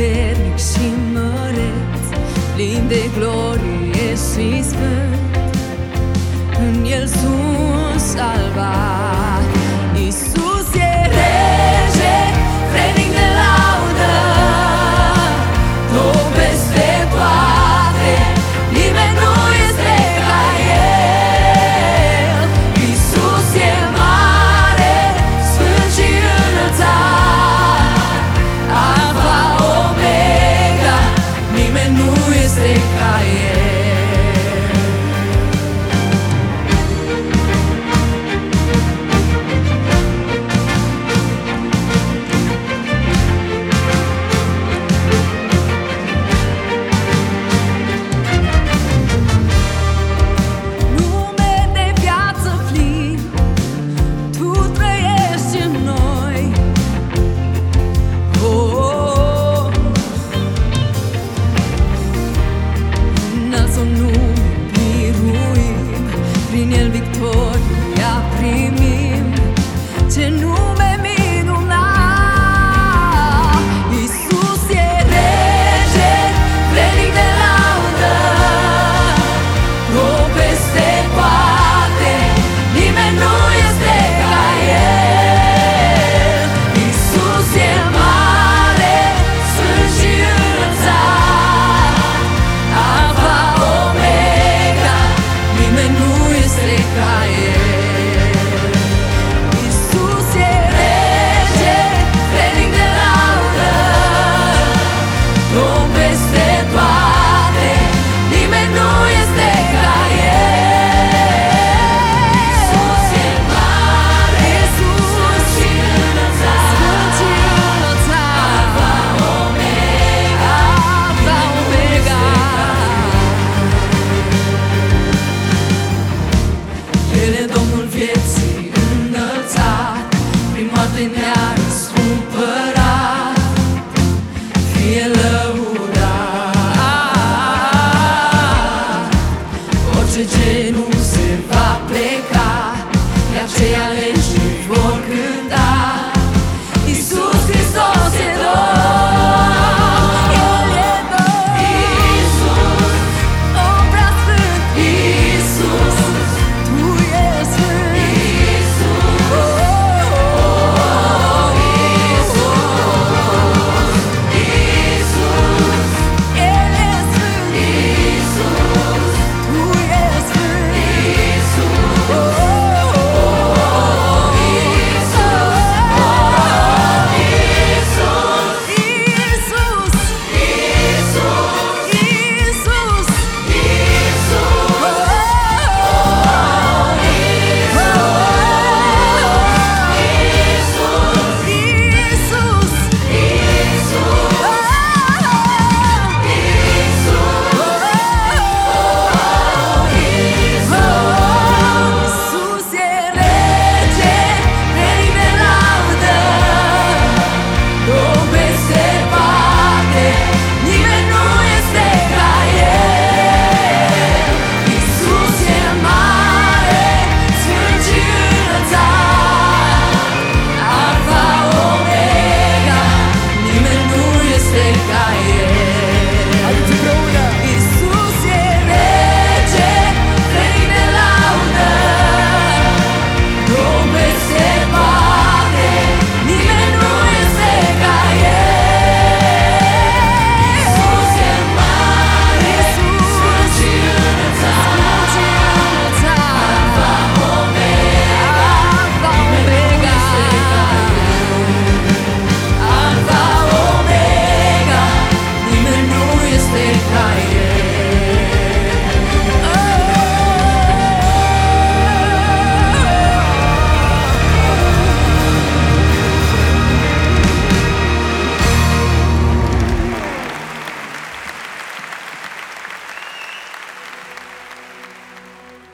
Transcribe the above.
puternic și măreț, plin de glorie și sfânt. În el sunt salvat. ni el victor. Querendo